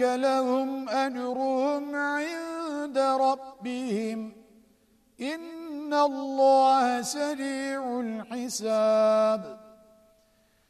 لهم أجرهم عند ربهم. إن الله سريع الحساب.